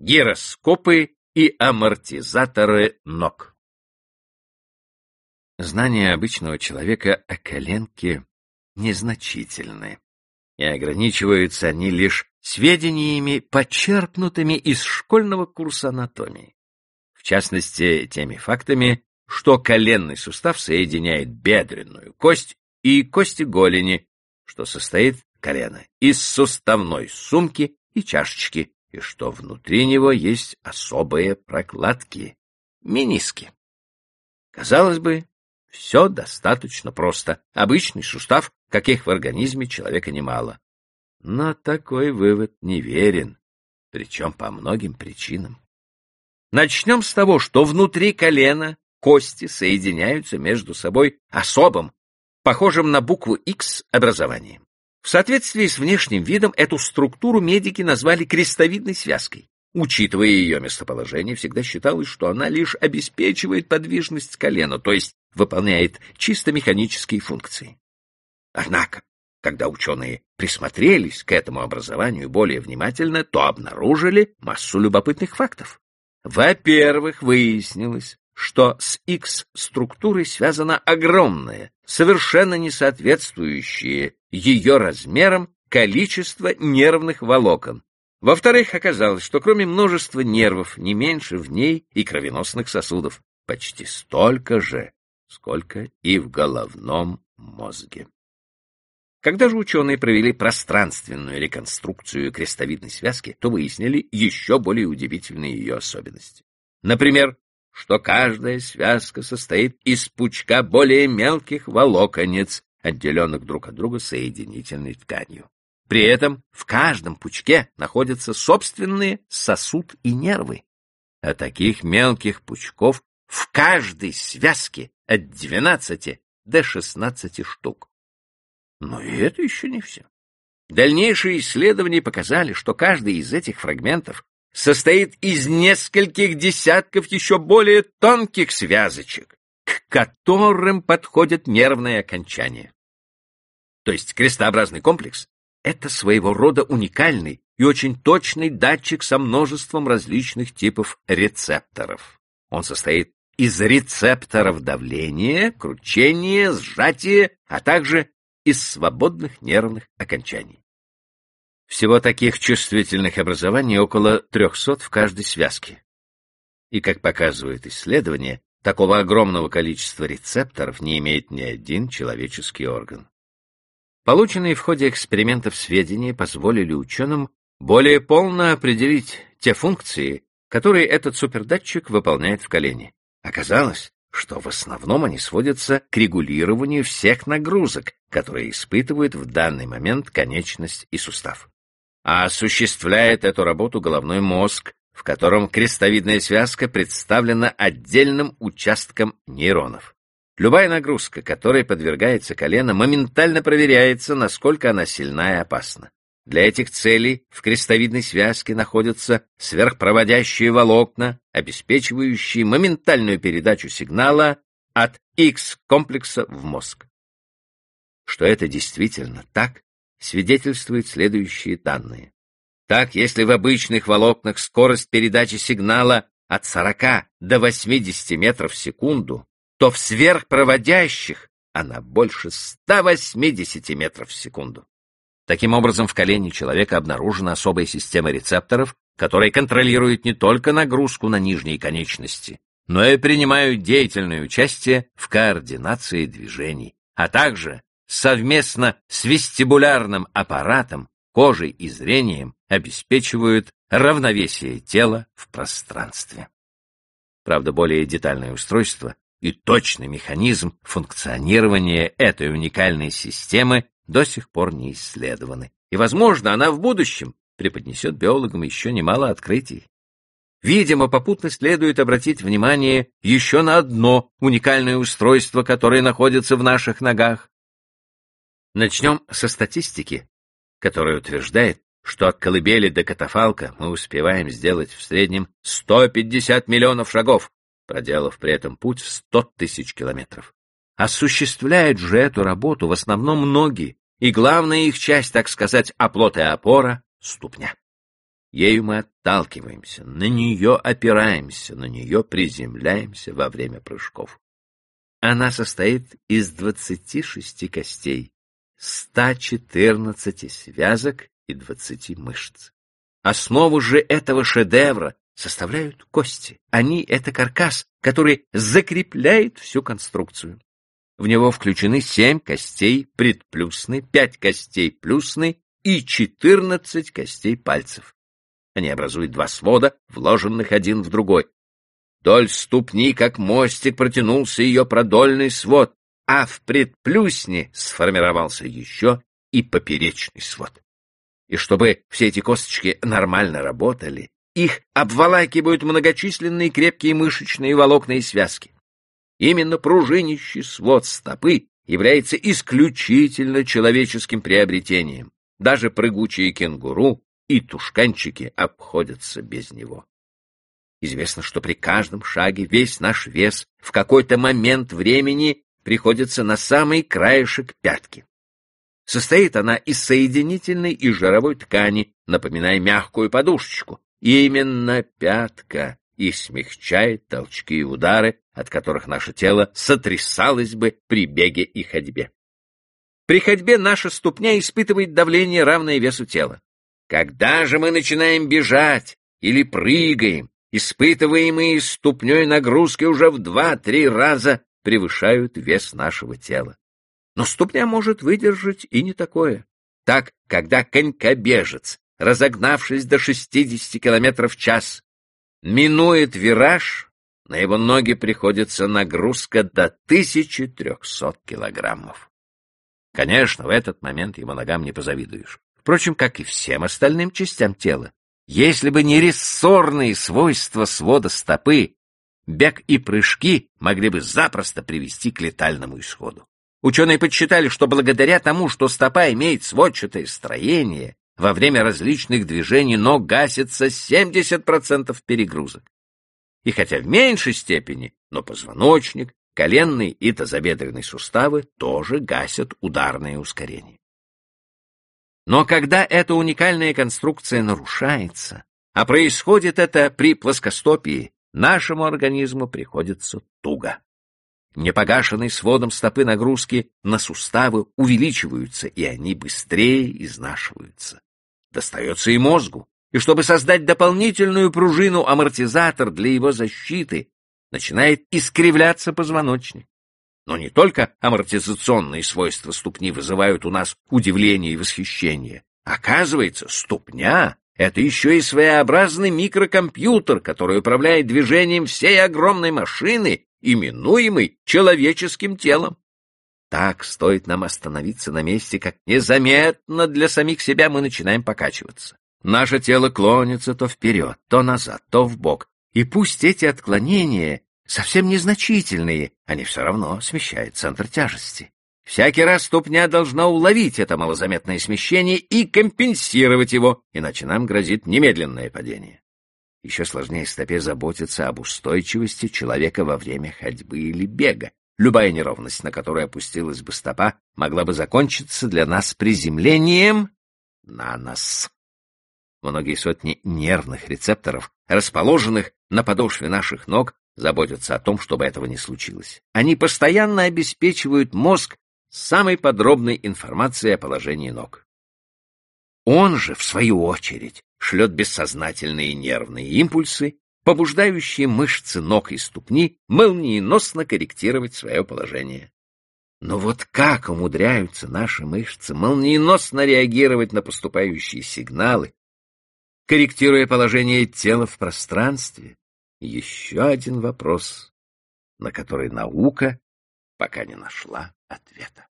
гироскопы и амортизаторы ног. Знания обычного человека о коленке незначительны, и ограничиваются они лишь сведениями, почерпнутыми из школьного курса анатомии. В частности, теми фактами, что коленный сустав соединяет бедренную кость и кости голени, что состоит колено из суставной сумки и чашечки, и что внутри него есть особые прокладки — миниски. Казалось бы, все достаточно просто. Обычный сустав, каких в организме человека немало. Но такой вывод неверен, причем по многим причинам. Начнем с того, что внутри колена кости соединяются между собой особым, похожим на букву X образованием. В соответствии с внешним видом эту структуру медики назвали крестовидной связкой. Учитывая ее местоположение, всегда считалось, что она лишь обеспечивает подвижность колена, то есть выполняет чисто механические функции. Однако, когда ученые присмотрелись к этому образованию более внимательно, то обнаружили массу любопытных фактов. Во-первых, выяснилось, что с X-структурой связано огромное, совершенно не соответствующее ее размерам количество нервных волокон. Во-вторых, оказалось, что кроме множества нервов, не меньше в ней и кровеносных сосудов, почти столько же, сколько и в головном мозге. Когда же ученые провели пространственную реконструкцию крестовидной связки, то выяснили еще более удивительные ее особенности. Например, что каждая связка состоит из пучка более мелких волоконец, отделенных друг от друга соединительной тканью. При этом в каждом пучке находятся собственные сосуд и нервы. А таких мелких пучков в каждой связке от 12 до 16 штук. Но и это еще не все. Дальнейшие исследования показали, что каждый из этих фрагментов состоит из нескольких десятков еще более тонких связочек, к которым подходят нервные окончания. То есть крестообразный комплекс — это своего рода уникальный и очень точный датчик со множеством различных типов рецепторов. Он состоит из рецепторов давления, кручения, сжатия, а также из свободных нервных окончаний. Всего таких чувствительных образований около 300 в каждой связке. И, как показывают исследования, такого огромного количества рецепторов не имеет ни один человеческий орган. Полученные в ходе экспериментов сведения позволили ученым более полно определить те функции, которые этот супердатчик выполняет в колене. Оказалось, что в основном они сводятся к регулированию всех нагрузок, которые испытывают в данный момент конечность и сустав. А осуществляет эту работу головной мозг, в котором крестовидная связка представлена отдельным участком нейронов. Любая нагрузка, которой подвергается колено, моментально проверяется, насколько она сильна и опасна. Для этих целей в крестовидной связке находятся сверхпроводящие волокна, обеспечивающие моментальную передачу сигнала от X-комплекса в мозг. Что это действительно так, свидетельствуют следующие данные. Так, если в обычных волокнах скорость передачи сигнала от 40 до 80 метров в секунду, то в сверхпроводящих она больше 180 метров в секунду. Таким образом, в колене человека обнаружена особая система рецепторов, которые контролируют не только нагрузку на нижние конечности, но и принимают деятельное участие в координации движений, а также совместно с вестибулярным аппаратом, кожей и зрением обеспечивают равновесие тела в пространстве. Правда, более детальное устройство и точный механизм функционирования этой уникальной системы до сих пор не исследованы, и, возможно, она в будущем преподнесет биологам еще немало открытий. Видимо, попутно следует обратить внимание еще на одно уникальное устройство, которое находится в наших ногах. Начнем со статистики, которая утверждает, что от колыбели до катафалка мы успеваем сделать в среднем 150 миллионов шагов, проделав при этом путь в 100 тысяч километров. Осуществляют же эту работу в основном ноги, и главная их часть, так сказать, оплот и опора — ступня. Ею мы отталкиваемся, на нее опираемся, на нее приземляемся во время прыжков. Она состоит из 26 костей, 114 связок и 20 мышц. Основу же этого шедевра составляют кости. Они — это каркас, который закрепляет всю конструкцию. В него включены семь костей предплюсны, пять костей плюсны и четырнадцать костей пальцев. Они образуют два свода, вложенных один в другой. Вдоль ступни, как мостик, протянулся ее продольный свод, а в предплюсне сформировался еще и поперечный свод. И чтобы все эти косточки нормально работали, их обволакивают многочисленные крепкие мышечные волокна и связки. Именно пружинищий свод стопы является исключительно человеческим приобретением. Даже прыгучие кенгуру и тушканчики обходятся без него. Известно, что при каждом шаге весь наш вес в какой-то момент времени приходится на самый краешек пятки. Состоит она из соединительной и жировой ткани, напоминая мягкую подушечку. Именно пятка и смягчает толчки и удары, от которых наше тело сотрясалось бы при беге и ходьбе. При ходьбе наша ступня испытывает давление, равное весу тела. Когда же мы начинаем бежать или прыгаем, испытываемые ступней нагрузки уже в два-три раза превышают вес нашего тела. Но ступня может выдержать и не такое. Так, когда конькобежец, разогнавшись до 60 км в час, минует вираж, на его ноги приходится нагрузка до 1300 килограммов. Конечно, в этот момент его ногам не позавидуешь. Впрочем, как и всем остальным частям тела. Если бы не рессорные свойства свода стопы, бег и прыжки могли бы запросто привести к летальному исходу. Ученые подсчитали, что благодаря тому, что стопа имеет сводчатое строение, во время различных движений ног гасится 70% перегрузок. И хотя в меньшей степени, но позвоночник, коленный и тазобедренный суставы тоже гасят ударное ускорение. Но когда эта уникальная конструкция нарушается, а происходит это при плоскостопии, нашему организму приходится туго. Непогашенные сводом стопы нагрузки на суставы увеличиваются, и они быстрее изнашиваются. Достается и мозгу, и чтобы создать дополнительную пружину-амортизатор для его защиты, начинает искривляться позвоночник. Но не только амортизационные свойства ступни вызывают у нас удивление и восхищение. Оказывается, ступня — это еще и своеобразный микрокомпьютер, который управляет движением всей огромной машины, именуемой человеческим телом. Так стоит нам остановиться на месте, как незаметно для самих себя мы начинаем покачиваться. Наше тело клонится то вперед, то назад, то вбок. И пусть эти отклонения совсем незначительные, они все равно смещают центр тяжести. Всякий раз ступня должна уловить это малозаметное смещение и компенсировать его, иначе нам грозит немедленное падение. Еще сложнее стопе заботиться об устойчивости человека во время ходьбы или бега. Любая неровность, на которую опустилась бы стопа, могла бы закончиться для нас приземлением на нос. Многие сотни нервных рецепторов, расположенных на подошве наших ног, заботятся о том, чтобы этого не случилось. Они постоянно обеспечивают мозг самой подробной информацией о положении ног. Он же, в свою очередь, шлет бессознательные нервные импульсы, побуждающие мышцы ног и ступни молниеносно корректировать свое положение. Но вот как умудряются наши мышцы молниеносно реагировать на поступающие сигналы, корректируя положение тела в пространстве, еще один вопрос, на который наука пока не нашла ответа.